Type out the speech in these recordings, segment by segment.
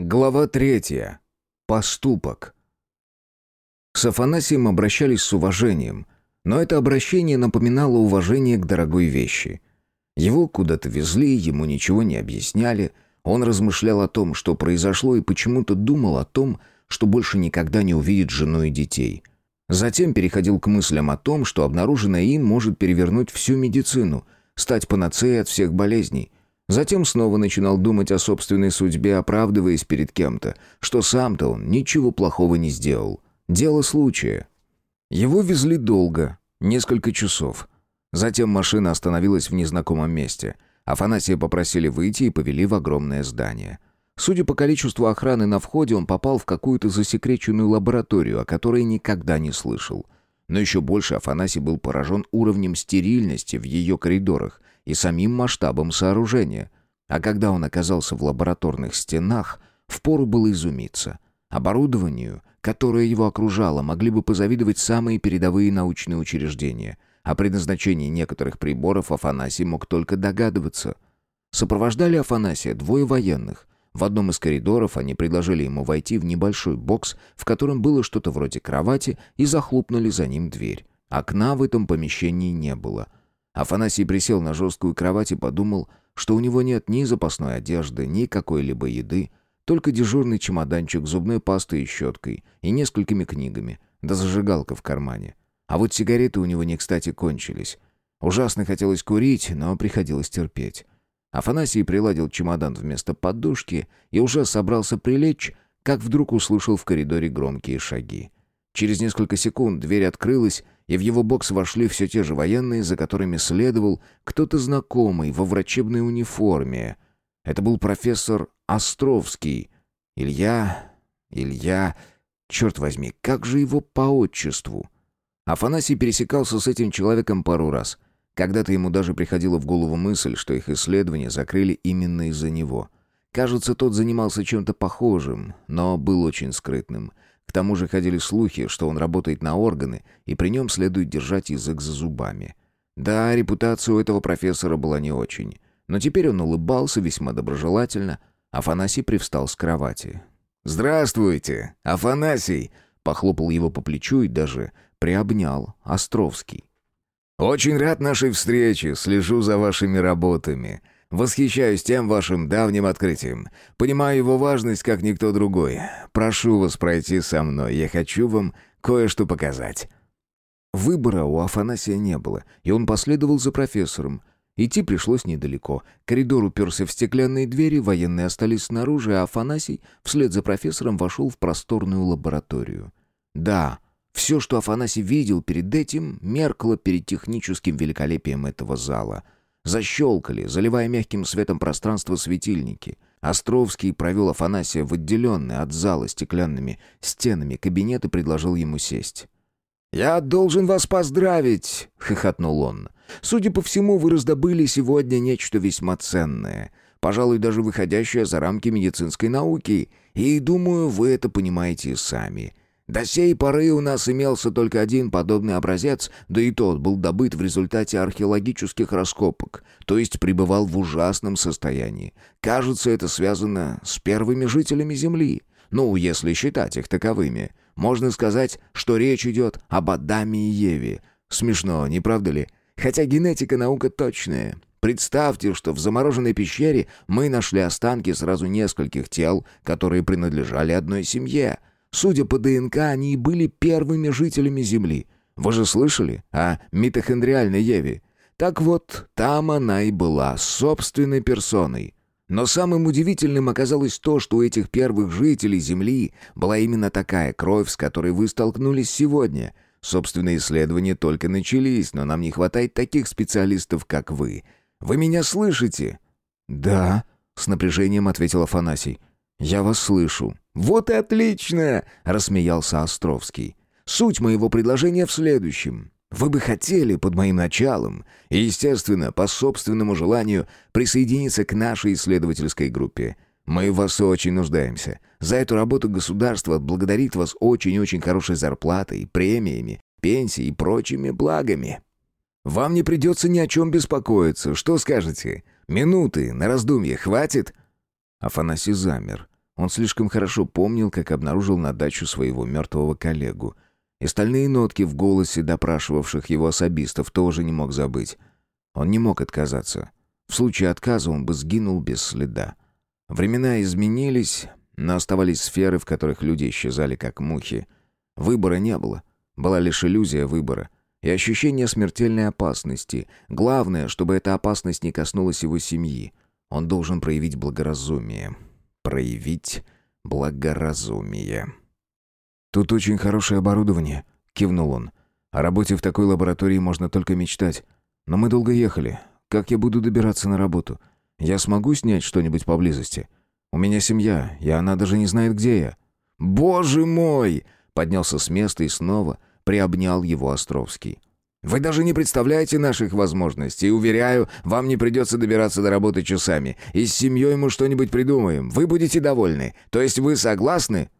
Глава третья. Поступок. С Афанасием обращались с уважением, но это обращение напоминало уважение к дорогой вещи. Его куда-то везли, ему ничего не объясняли, он размышлял о том, что произошло, и почему-то думал о том, что больше никогда не увидит жену и детей. Затем переходил к мыслям о том, что обнаруженное им может перевернуть всю медицину, стать панацеей от всех болезней – Затем снова начинал думать о собственной судьбе, оправдываясь перед кем-то, что сам-то он ничего плохого не сделал. Дело случая. Его везли долго, несколько часов. Затем машина остановилась в незнакомом месте. Афанасия попросили выйти и повели в огромное здание. Судя по количеству охраны на входе, он попал в какую-то засекреченную лабораторию, о которой никогда не слышал. Но еще больше Афанасий был поражен уровнем стерильности в ее коридорах, и самим масштабом сооружения. А когда он оказался в лабораторных стенах, впору было изумиться. Оборудованию, которое его окружало, могли бы позавидовать самые передовые научные учреждения. О предназначении некоторых приборов Афанасий мог только догадываться. Сопровождали Афанасия двое военных. В одном из коридоров они предложили ему войти в небольшой бокс, в котором было что-то вроде кровати, и захлопнули за ним дверь. Окна в этом помещении не было — Афанасий присел на жесткую кровать и подумал, что у него нет ни запасной одежды, ни какой-либо еды, только дежурный чемоданчик зубной пастой и щеткой, и несколькими книгами, да зажигалка в кармане. А вот сигареты у него не кстати кончились. Ужасно хотелось курить, но приходилось терпеть. Афанасий приладил чемодан вместо подушки и уже собрался прилечь, как вдруг услышал в коридоре громкие шаги. Через несколько секунд дверь открылась, и в его бокс вошли все те же военные, за которыми следовал кто-то знакомый во врачебной униформе. Это был профессор Островский. Илья... Илья... Черт возьми, как же его по отчеству? Афанасий пересекался с этим человеком пару раз. Когда-то ему даже приходила в голову мысль, что их исследования закрыли именно из-за него. Кажется, тот занимался чем-то похожим, но был очень скрытным — к тому же ходили слухи, что он работает на органы, и при нем следует держать язык за зубами. Да, репутация у этого профессора была не очень. Но теперь он улыбался весьма доброжелательно. Афанасий привстал с кровати. «Здравствуйте, Афанасий!» Похлопал его по плечу и даже приобнял Островский. «Очень рад нашей встрече, слежу за вашими работами. Восхищаюсь тем вашим давним открытием. Понимаю его важность, как никто другой. Прошу вас пройти со мной. Я хочу вам кое-что показать». Выбора у Афанасия не было, и он последовал за профессором. Идти пришлось недалеко. Коридор уперся в стеклянные двери, военные остались снаружи, а Афанасий вслед за профессором вошел в просторную лабораторию. Да, все, что Афанасий видел перед этим, меркло перед техническим великолепием этого зала — Защелкали, заливая мягким светом пространство светильники. Островский провел Афанасия в отделенный от зала стеклянными стенами кабинет и предложил ему сесть. «Я должен вас поздравить!» — хохотнул он. «Судя по всему, вы раздобыли сегодня нечто весьма ценное, пожалуй, даже выходящее за рамки медицинской науки, и, думаю, вы это понимаете сами. До сей поры у нас имелся только один подобный образец, да и тот был добыт в результате археологических раскопок, то есть пребывал в ужасном состоянии. Кажется, это связано с первыми жителями Земли. Ну, если считать их таковыми. Можно сказать, что речь идет об Адаме и Еве. Смешно, не правда ли? Хотя генетика наука точная. Представьте, что в замороженной пещере мы нашли останки сразу нескольких тел, которые принадлежали одной семье — Судя по ДНК, они и были первыми жителями Земли. Вы же слышали о митохондриальной Еве? Так вот, там она и была, собственной персоной. Но самым удивительным оказалось то, что у этих первых жителей Земли была именно такая кровь, с которой вы столкнулись сегодня. Собственные исследования только начались, но нам не хватает таких специалистов, как вы. Вы меня слышите?» «Да», — с напряжением ответил Афанасий. «Я вас слышу». «Вот и отлично!» — рассмеялся Островский. «Суть моего предложения в следующем. Вы бы хотели под моим началом и, естественно, по собственному желанию присоединиться к нашей исследовательской группе. Мы в вас очень нуждаемся. За эту работу государство отблагодарит вас очень-очень хорошей зарплатой, премиями, пенсией и прочими благами. Вам не придется ни о чем беспокоиться. Что скажете? Минуты на раздумье хватит?» Афанасий замер. Он слишком хорошо помнил, как обнаружил на дачу своего мертвого коллегу. И стальные нотки в голосе допрашивавших его особистов тоже не мог забыть. Он не мог отказаться. В случае отказа он бы сгинул без следа. Времена изменились, но оставались сферы, в которых люди исчезали как мухи. Выбора не было. Была лишь иллюзия выбора. И ощущение смертельной опасности. Главное, чтобы эта опасность не коснулась его семьи. Он должен проявить благоразумие. Проявить благоразумие. «Тут очень хорошее оборудование», — кивнул он. «О работе в такой лаборатории можно только мечтать. Но мы долго ехали. Как я буду добираться на работу? Я смогу снять что-нибудь поблизости? У меня семья, и она даже не знает, где я». «Боже мой!» — поднялся с места и снова приобнял его Островский. Вы даже не представляете наших возможностей. Уверяю, вам не придется добираться до работы часами. И с семьей мы что-нибудь придумаем. Вы будете довольны. То есть вы согласны?»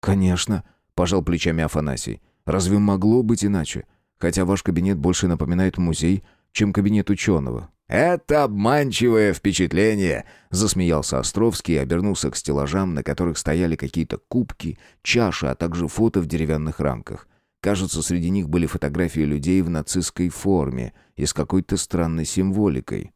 «Конечно», — пожал плечами Афанасий. «Разве могло быть иначе? Хотя ваш кабинет больше напоминает музей, чем кабинет ученого». «Это обманчивое впечатление», — засмеялся Островский и обернулся к стеллажам, на которых стояли какие-то кубки, чаши, а также фото в деревянных рамках. Кажется, среди них были фотографии людей в нацистской форме и с какой-то странной символикой.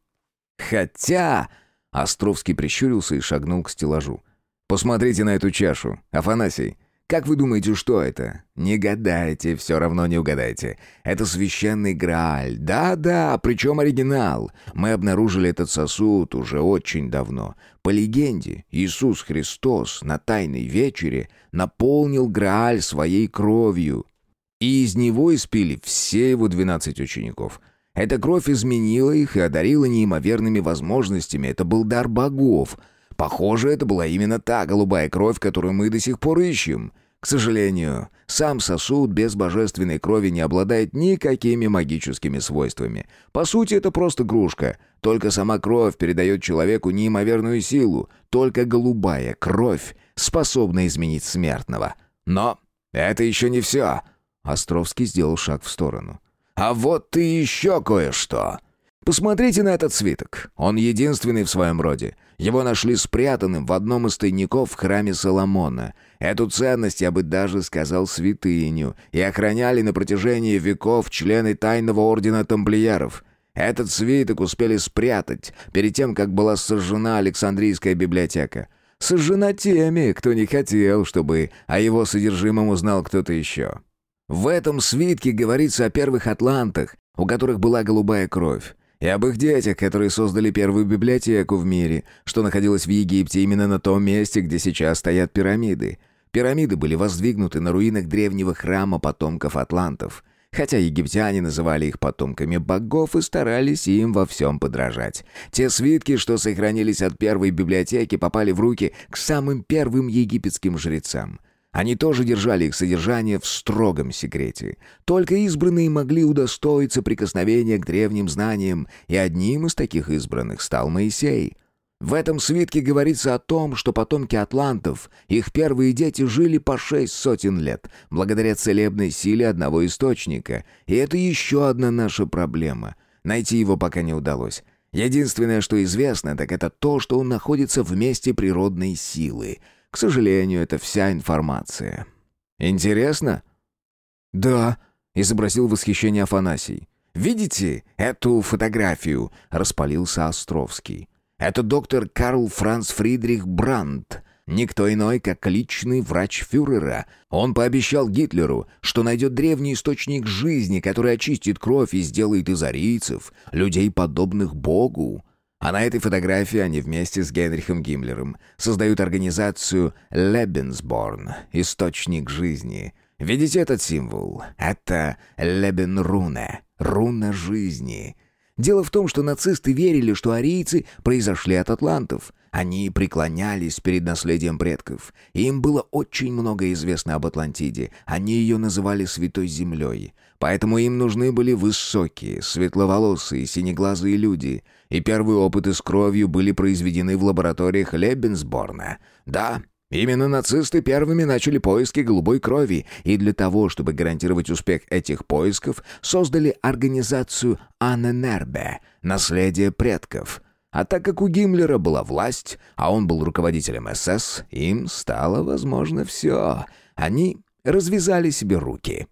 «Хотя...» — Островский прищурился и шагнул к стеллажу. «Посмотрите на эту чашу, Афанасий. Как вы думаете, что это? Не гадайте, все равно не угадаете. Это священный Грааль. Да-да, причем оригинал. Мы обнаружили этот сосуд уже очень давно. По легенде, Иисус Христос на Тайной Вечере наполнил Грааль своей кровью. И из него испили все его двенадцать учеников. Эта кровь изменила их и одарила неимоверными возможностями. Это был дар богов. Похоже, это была именно та голубая кровь, которую мы до сих пор ищем. К сожалению, сам сосуд без божественной крови не обладает никакими магическими свойствами. По сути, это просто кружка. Только сама кровь передает человеку неимоверную силу. Только голубая кровь способна изменить смертного. Но это еще не все. Островский сделал шаг в сторону. «А вот ты еще кое-что!» Посмотрите на этот свиток. Он единственный в своем роде. Его нашли спрятанным в одном из тайников в храме Соломона. Эту ценность, я бы даже сказал, святыню, и охраняли на протяжении веков члены тайного ордена тамплиеров. Этот свиток успели спрятать перед тем, как была сожжена Александрийская библиотека. Сожжена теми, кто не хотел, чтобы о его содержимом узнал кто-то еще. В этом свитке говорится о первых атлантах, у которых была голубая кровь, и об их детях, которые создали первую библиотеку в мире, что находилась в Египте именно на том месте, где сейчас стоят пирамиды. Пирамиды были воздвигнуты на руинах древнего храма потомков атлантов, хотя египтяне называли их потомками богов и старались им во всем подражать. Те свитки, что сохранились от первой библиотеки, попали в руки к самым первым египетским жрецам – они тоже держали их содержание в строгом секрете. Только избранные могли удостоиться прикосновения к древним знаниям, и одним из таких избранных стал Моисей. В этом свитке говорится о том, что потомки атлантов, их первые дети жили по шесть сотен лет, благодаря целебной силе одного источника. И это еще одна наша проблема. Найти его пока не удалось. Единственное, что известно, так это то, что он находится в месте природной силы — к сожалению, это вся информация. Интересно? Да, изобразил восхищение Афанасий. Видите эту фотографию? распалился Островский. Это доктор Карл Франц Фридрих Брандт, никто иной, как личный врач фюрера. Он пообещал Гитлеру, что найдет древний источник жизни, который очистит кровь и сделает из арийцев людей, подобных Богу. А на этой фотографии они вместе с Генрихом Гиммлером создают организацию «Лебенсборн» — «Источник жизни». Видите этот символ? Это Лебенруне — руна жизни. Дело в том, что нацисты верили, что арийцы произошли от атлантов. Они преклонялись перед наследием предков. Им было очень много известно об Атлантиде. Они ее называли «святой землей». Поэтому им нужны были высокие, светловолосые, синеглазые люди — и первые опыты с кровью были произведены в лабораториях Лебенсборна. Да, именно нацисты первыми начали поиски голубой крови, и для того, чтобы гарантировать успех этих поисков, создали организацию Анненербе «Наследие предков». А так как у Гиммлера была власть, а он был руководителем СС, им стало возможно все. Они развязали себе руки.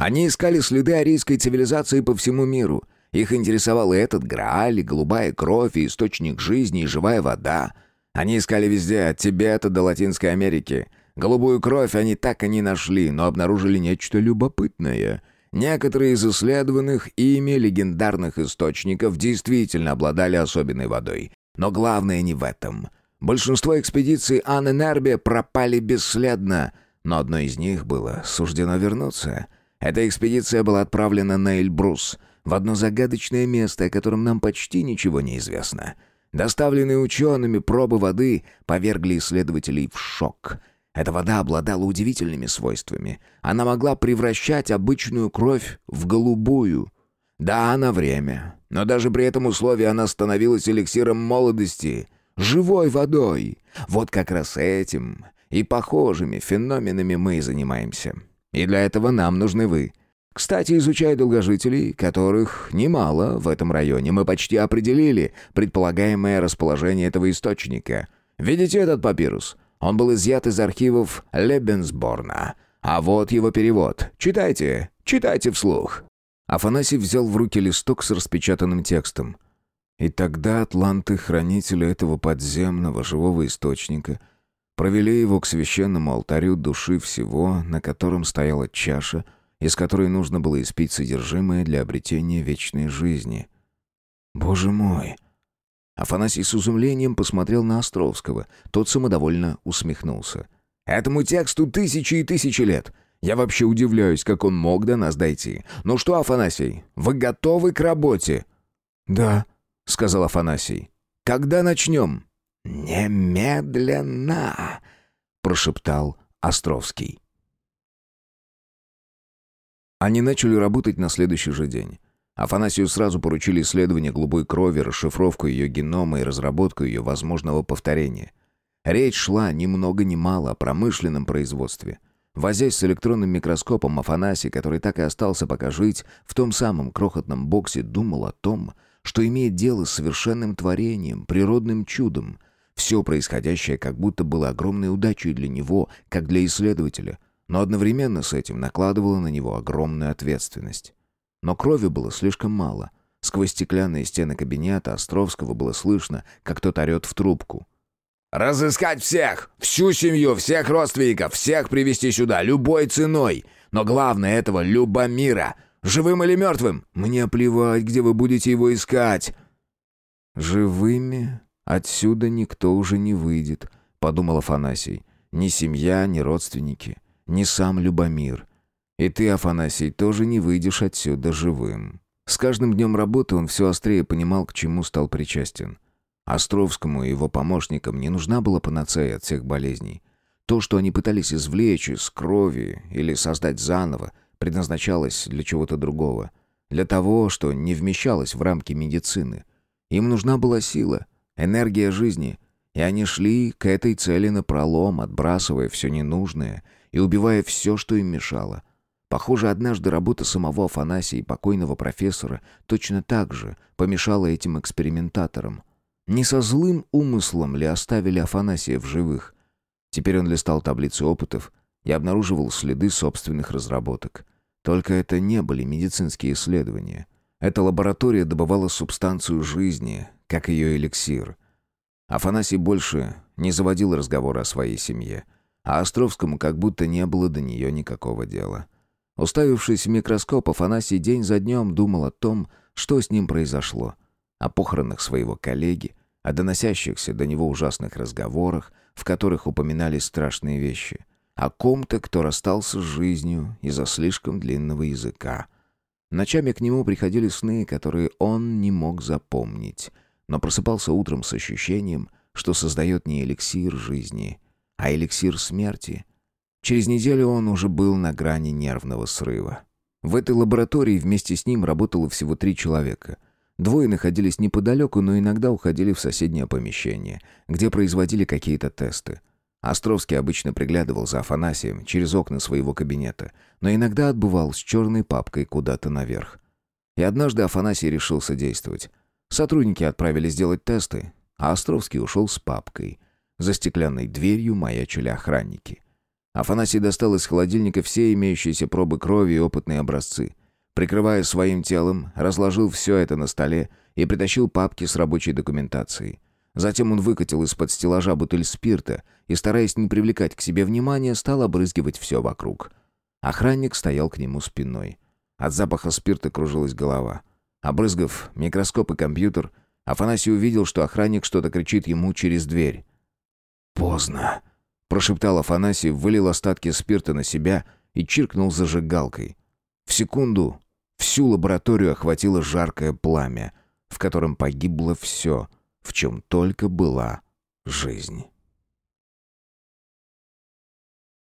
Они искали следы арийской цивилизации по всему миру. Их интересовал и этот Грааль, и голубая кровь, и источник жизни, и живая вода. Они искали везде, от Тибета до Латинской Америки. Голубую кровь они так и не нашли, но обнаружили нечто любопытное. Некоторые из исследованных ими легендарных источников действительно обладали особенной водой. Но главное не в этом. Большинство экспедиций Анны Нербе пропали бесследно, но одной из них было суждено вернуться. Эта экспедиция была отправлена на Эльбрус, в одно загадочное место, о котором нам почти ничего не известно. Доставленные учеными пробы воды повергли исследователей в шок — эта вода обладала удивительными свойствами. Она могла превращать обычную кровь в голубую. Да, на время. Но даже при этом условии она становилась эликсиром молодости, живой водой. Вот как раз этим и похожими феноменами мы и занимаемся. И для этого нам нужны вы. Кстати, изучая долгожителей, которых немало в этом районе, мы почти определили предполагаемое расположение этого источника. Видите этот папирус? Он был изъят из архивов Лебенсборна. А вот его перевод. Читайте, читайте вслух». Афанасий взял в руки листок с распечатанным текстом. И тогда атланты, хранители этого подземного живого источника, провели его к священному алтарю души всего, на котором стояла чаша, из которой нужно было испить содержимое для обретения вечной жизни. «Боже мой!» Афанасий с изумлением посмотрел на Островского. Тот самодовольно усмехнулся. «Этому тексту тысячи и тысячи лет. Я вообще удивляюсь, как он мог до нас дойти. Ну что, Афанасий, вы готовы к работе?» «Да», — сказал Афанасий. «Когда начнем?» «Немедленно», — прошептал Островский. Они начали работать на следующий же день. Афанасию сразу поручили исследование голубой крови, расшифровку ее генома и разработку ее возможного повторения. Речь шла ни много ни мало о промышленном производстве. Возясь с электронным микроскопом, Афанасий, который так и остался пока жить, в том самом крохотном боксе думал о том, что имеет дело с совершенным творением, природным чудом. Все происходящее как будто было огромной удачей для него, как для исследователя, но одновременно с этим накладывало на него огромную ответственность. Но крови было слишком мало. Сквозь стеклянные стены кабинета Островского было слышно, как тот орет в трубку. «Разыскать всех! Всю семью, всех родственников, всех привести сюда, любой ценой! Но главное этого — Любомира! Живым или мертвым? Мне плевать, где вы будете его искать!» «Живыми отсюда никто уже не выйдет», — подумал Афанасий. «Ни семья, ни родственники, ни сам Любомир. И ты, Афанасий, тоже не выйдешь отсюда живым. С каждым днем работы он все острее понимал, к чему стал причастен. Островскому и его помощникам не нужна была панацея от всех болезней. То, что они пытались извлечь из крови или создать заново, предназначалось для чего-то другого. Для того, что не вмещалось в рамки медицины. Им нужна была сила, энергия жизни, и они шли к этой цели напролом, отбрасывая все ненужное и убивая все, что им мешало — Похоже, однажды работа самого Афанасия и покойного профессора точно так же помешала этим экспериментаторам. Не со злым умыслом ли оставили Афанасия в живых? Теперь он листал таблицы опытов и обнаруживал следы собственных разработок. Только это не были медицинские исследования. Эта лаборатория добывала субстанцию жизни, как ее эликсир. Афанасий больше не заводил разговора о своей семье, а Островскому как будто не было до нее никакого дела. Уставившись в микроскоп, Афанасий день за днем думал о том, что с ним произошло. О похоронах своего коллеги, о доносящихся до него ужасных разговорах, в которых упоминались страшные вещи. О ком-то, кто расстался с жизнью из-за слишком длинного языка. Ночами к нему приходили сны, которые он не мог запомнить, но просыпался утром с ощущением, что создает не эликсир жизни, а эликсир смерти — Через неделю он уже был на грани нервного срыва. В этой лаборатории вместе с ним работало всего три человека. Двое находились неподалеку, но иногда уходили в соседнее помещение, где производили какие-то тесты. Островский обычно приглядывал за Афанасием через окна своего кабинета, но иногда отбывал с черной папкой куда-то наверх. И однажды Афанасий решился действовать. Сотрудники отправились делать тесты, а Островский ушел с папкой. За стеклянной дверью маячили охранники. Афанасий достал из холодильника все имеющиеся пробы крови и опытные образцы. Прикрывая своим телом, разложил все это на столе и притащил папки с рабочей документацией. Затем он выкатил из-под стеллажа бутыль спирта и, стараясь не привлекать к себе внимания, стал обрызгивать все вокруг. Охранник стоял к нему спиной. От запаха спирта кружилась голова. Обрызгав микроскоп и компьютер, Афанасий увидел, что охранник что-то кричит ему через дверь. «Поздно», — прошептал Афанасий, вылил остатки спирта на себя и чиркнул зажигалкой. В секунду всю лабораторию охватило жаркое пламя, в котором погибло все, в чем только была жизнь.